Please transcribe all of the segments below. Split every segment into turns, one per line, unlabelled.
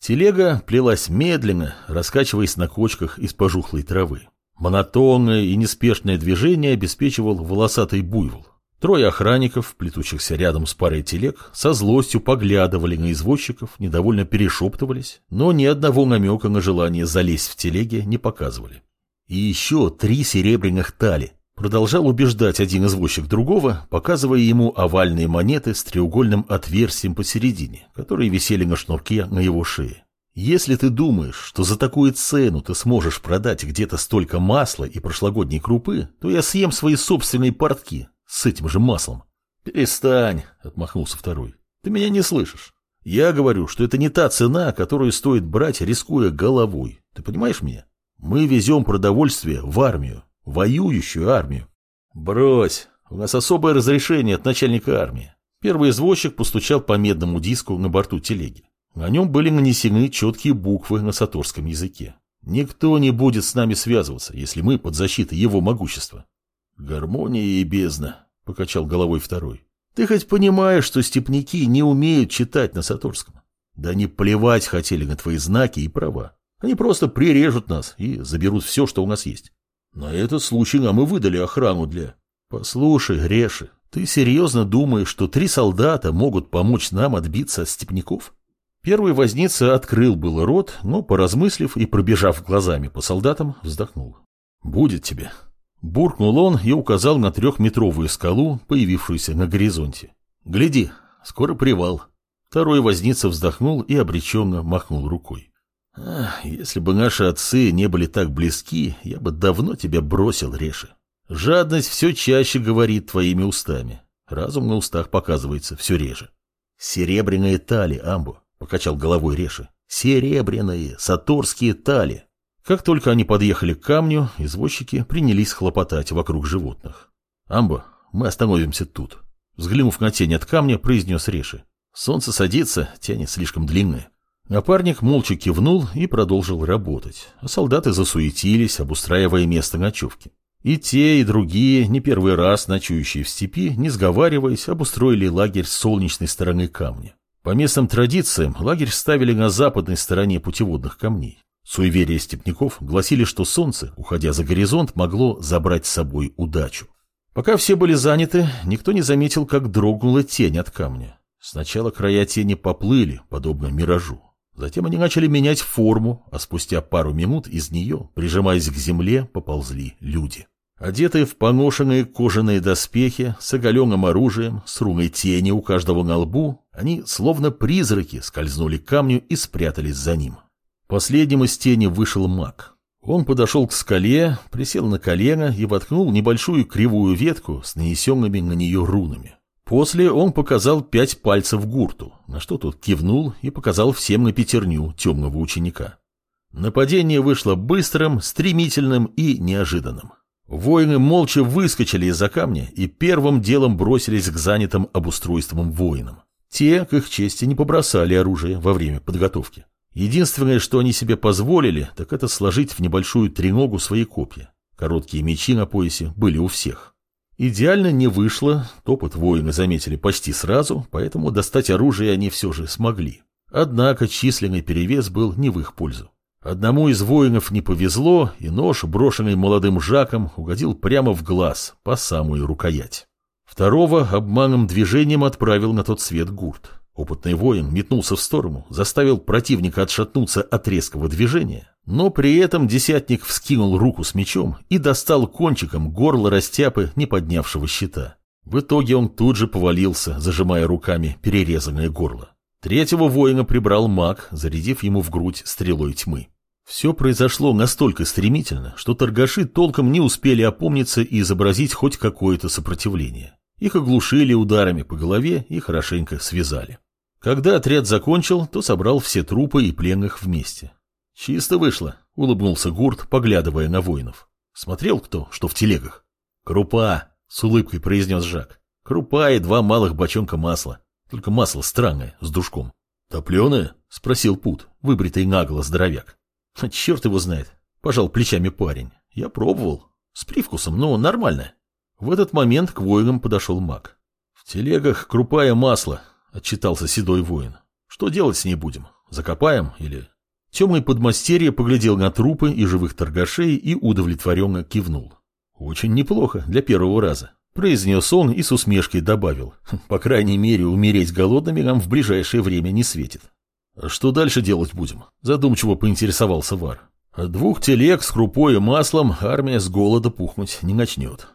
Телега плелась медленно, раскачиваясь на кочках из пожухлой травы. Монотонное и неспешное движение обеспечивал волосатый буйвол. Трое охранников, плетущихся рядом с парой телег, со злостью поглядывали на извозчиков, недовольно перешептывались, но ни одного намека на желание залезть в телеге не показывали. И еще три серебряных тали. Продолжал убеждать один извозчик другого, показывая ему овальные монеты с треугольным отверстием посередине, которые висели на шнурке на его шее. Если ты думаешь, что за такую цену ты сможешь продать где-то столько масла и прошлогодней крупы, то я съем свои собственные портки, с этим же маслом. Перестань, отмахнулся второй. Ты меня не слышишь. Я говорю, что это не та цена, которую стоит брать, рискуя головой. Ты понимаешь меня? Мы везем продовольствие в армию, воюющую армию. Брось, у нас особое разрешение от начальника армии. Первый извозчик постучал по медному диску на борту телеги. На нем были нанесены четкие буквы на саторском языке. Никто не будет с нами связываться, если мы под защитой его могущества. «Гармония и бездна», — покачал головой второй. «Ты хоть понимаешь, что степняки не умеют читать на Саторском? Да не плевать хотели на твои знаки и права. Они просто прирежут нас и заберут все, что у нас есть. На этот случай нам и выдали охрану для... Послушай, Греши, ты серьезно думаешь, что три солдата могут помочь нам отбиться от степняков?» Первый возница открыл было рот, но, поразмыслив и пробежав глазами по солдатам, вздохнул. «Будет тебе», Буркнул он и указал на трехметровую скалу, появившуюся на горизонте. «Гляди, скоро привал». Второй возница вздохнул и обреченно махнул рукой. «Ах, если бы наши отцы не были так близки, я бы давно тебя бросил, Реши. Жадность все чаще говорит твоими устами. Разум на устах показывается все реже». «Серебряные тали, Амбо», — покачал головой Реши. «Серебряные, саторские тали. Как только они подъехали к камню, извозчики принялись хлопотать вокруг животных. «Амбо, мы остановимся тут», — взглянув на тень от камня, произнес Реши. «Солнце садится, тянет слишком длинное». Напарник молча кивнул и продолжил работать, а солдаты засуетились, обустраивая место ночевки. И те, и другие, не первый раз ночующие в степи, не сговариваясь, обустроили лагерь с солнечной стороны камня. По местным традициям лагерь ставили на западной стороне путеводных камней. Суеверия степняков гласили, что солнце, уходя за горизонт, могло забрать с собой удачу. Пока все были заняты, никто не заметил, как дрогнула тень от камня. Сначала края тени поплыли, подобно миражу. Затем они начали менять форму, а спустя пару минут из нее, прижимаясь к земле, поползли люди. Одетые в поношенные кожаные доспехи, с оголенным оружием, с руной тени у каждого на лбу, они, словно призраки, скользнули к камню и спрятались за ним. Последним из тени вышел маг. Он подошел к скале, присел на колено и воткнул небольшую кривую ветку с нанесенными на нее рунами. После он показал пять пальцев гурту, на что тот кивнул и показал всем на пятерню темного ученика. Нападение вышло быстрым, стремительным и неожиданным. Воины молча выскочили из-за камня и первым делом бросились к занятым обустройством воинам. Те, к их чести, не побросали оружие во время подготовки. Единственное, что они себе позволили, так это сложить в небольшую треногу свои копья. Короткие мечи на поясе были у всех. Идеально не вышло, топот воины заметили почти сразу, поэтому достать оружие они все же смогли. Однако численный перевес был не в их пользу. Одному из воинов не повезло, и нож, брошенный молодым Жаком, угодил прямо в глаз, по самую рукоять. Второго обманным движением отправил на тот свет гурт. Опытный воин метнулся в сторону, заставил противника отшатнуться от резкого движения, но при этом десятник вскинул руку с мечом и достал кончиком горло растяпы, не поднявшего щита. В итоге он тут же повалился, зажимая руками перерезанное горло. Третьего воина прибрал маг, зарядив ему в грудь стрелой тьмы. Все произошло настолько стремительно, что торгаши толком не успели опомниться и изобразить хоть какое-то сопротивление. Их оглушили ударами по голове и хорошенько связали. Когда отряд закончил, то собрал все трупы и пленных вместе. «Чисто вышло», — улыбнулся Гурт, поглядывая на воинов. «Смотрел кто, что в телегах?» «Крупа», — с улыбкой произнес Жак. «Крупа и два малых бочонка масла. Только масло странное, с душком». «Топленое?» — спросил Пут, выбритый нагло здоровяк. «А черт его знает», — пожал плечами парень. «Я пробовал. С привкусом, но нормально». В этот момент к воинам подошел маг. «В телегах крупа и масло», — отчитался седой воин. «Что делать с ней будем? Закопаем или... Темный подмастерье поглядел на трупы и живых торгашей и удовлетворенно кивнул. Очень неплохо для первого раза. Произнес он и с усмешкой добавил. По крайней мере, умереть голодными нам в ближайшее время не светит. «А что дальше делать будем? Задумчиво поинтересовался Вар. Двух телег с крупой и маслом армия с голода пухнуть не начнет.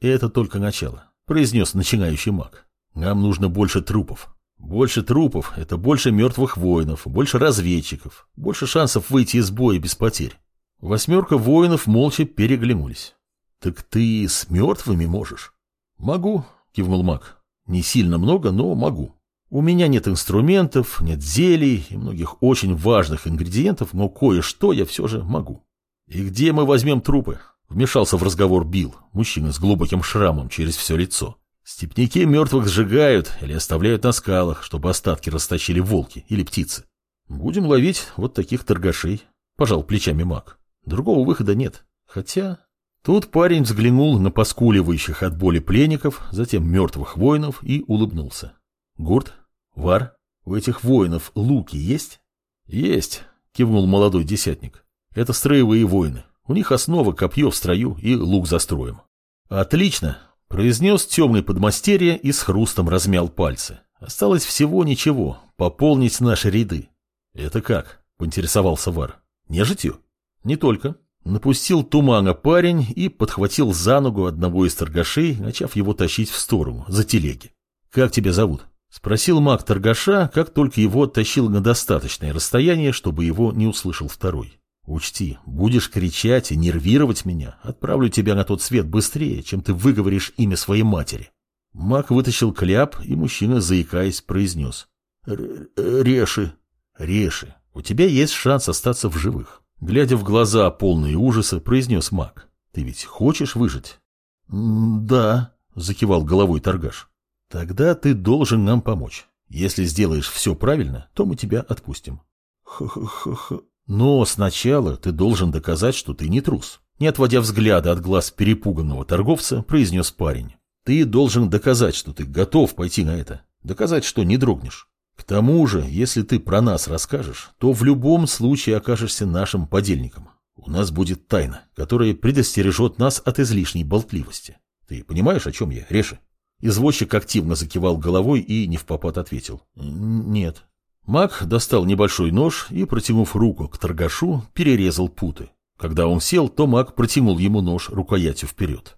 Это только начало, произнес начинающий маг. Нам нужно больше трупов. Больше трупов – это больше мертвых воинов, больше разведчиков, больше шансов выйти из боя без потерь. Восьмерка воинов молча переглянулись. «Так ты с мертвыми можешь?» «Могу», — кивнул маг. «Не сильно много, но могу. У меня нет инструментов, нет зелий и многих очень важных ингредиентов, но кое-что я все же могу». «И где мы возьмем трупы?» — вмешался в разговор Билл, мужчина с глубоким шрамом через все лицо. «Степняки мертвых сжигают или оставляют на скалах, чтобы остатки растащили волки или птицы. Будем ловить вот таких торгашей», — пожал плечами маг. «Другого выхода нет. Хотя Тут парень взглянул на поскуливающих от боли пленников, затем мертвых воинов и улыбнулся. «Гурт? Вар? У этих воинов луки есть?» «Есть», — кивнул молодой десятник. «Это строевые воины. У них основа копье в строю и лук за строем». «Отлично», — произнес темный подмастерье и с хрустом размял пальцы. «Осталось всего ничего, пополнить наши ряды». «Это как?» — поинтересовался Вар. «Нежитью?» «Не только», Напустил тумана парень и подхватил за ногу одного из торгашей, начав его тащить в сторону, за телеги. «Как тебя зовут?» — спросил маг торгаша, как только его оттащил на достаточное расстояние, чтобы его не услышал второй. «Учти, будешь кричать и нервировать меня, отправлю тебя на тот свет быстрее, чем ты выговоришь имя своей матери». Маг вытащил кляп, и мужчина, заикаясь, произнес. «Реши». «Реши, у тебя есть шанс остаться в живых. Глядя в глаза, полные ужаса, произнес маг. «Ты ведь хочешь выжить?» «Да», — закивал головой торгаш. «Тогда ты должен нам помочь. Если сделаешь все правильно, то мы тебя отпустим». «Х-х-х-х». «Но сначала ты должен доказать, что ты не трус». Не отводя взгляда от глаз перепуганного торговца, произнес парень. «Ты должен доказать, что ты готов пойти на это. Доказать, что не дрогнешь. К тому же, если ты про нас расскажешь, то в любом случае окажешься нашим подельником. У нас будет тайна, которая предостережет нас от излишней болтливости. Ты понимаешь, о чем я, Реши? Извозчик активно закивал головой и не в попад ответил. Нет. Мак достал небольшой нож и, протянув руку к торгашу, перерезал путы. Когда он сел, то Мак протянул ему нож рукоятью вперед.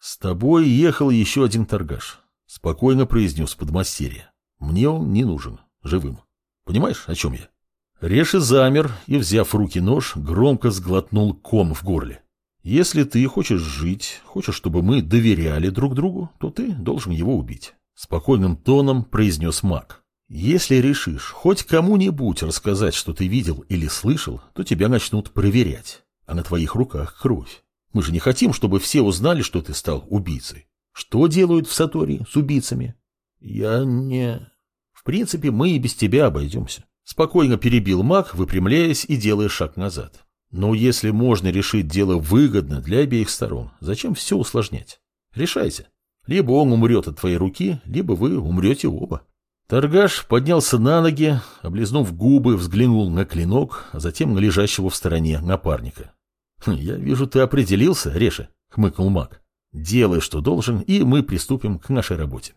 «С тобой ехал еще один торгаш», — спокойно произнес подмастерье. Мне он не нужен, живым. Понимаешь, о чем я? Реши замер и, взяв в руки нож, громко сглотнул ком в горле. Если ты хочешь жить, хочешь, чтобы мы доверяли друг другу, то ты должен его убить. Спокойным тоном произнес маг. Если решишь хоть кому-нибудь рассказать, что ты видел или слышал, то тебя начнут проверять. А на твоих руках кровь. Мы же не хотим, чтобы все узнали, что ты стал убийцей. Что делают в Сатории с убийцами? Я не... В принципе, мы и без тебя обойдемся. Спокойно перебил маг, выпрямляясь и делая шаг назад. Но если можно решить дело выгодно для обеих сторон, зачем все усложнять? Решайте. Либо он умрет от твоей руки, либо вы умрете оба. Торгаш поднялся на ноги, облизнув губы, взглянул на клинок, а затем на лежащего в стороне напарника. «Хм, «Я вижу, ты определился, Реша», — хмыкнул маг. «Делай, что должен, и мы приступим к нашей работе».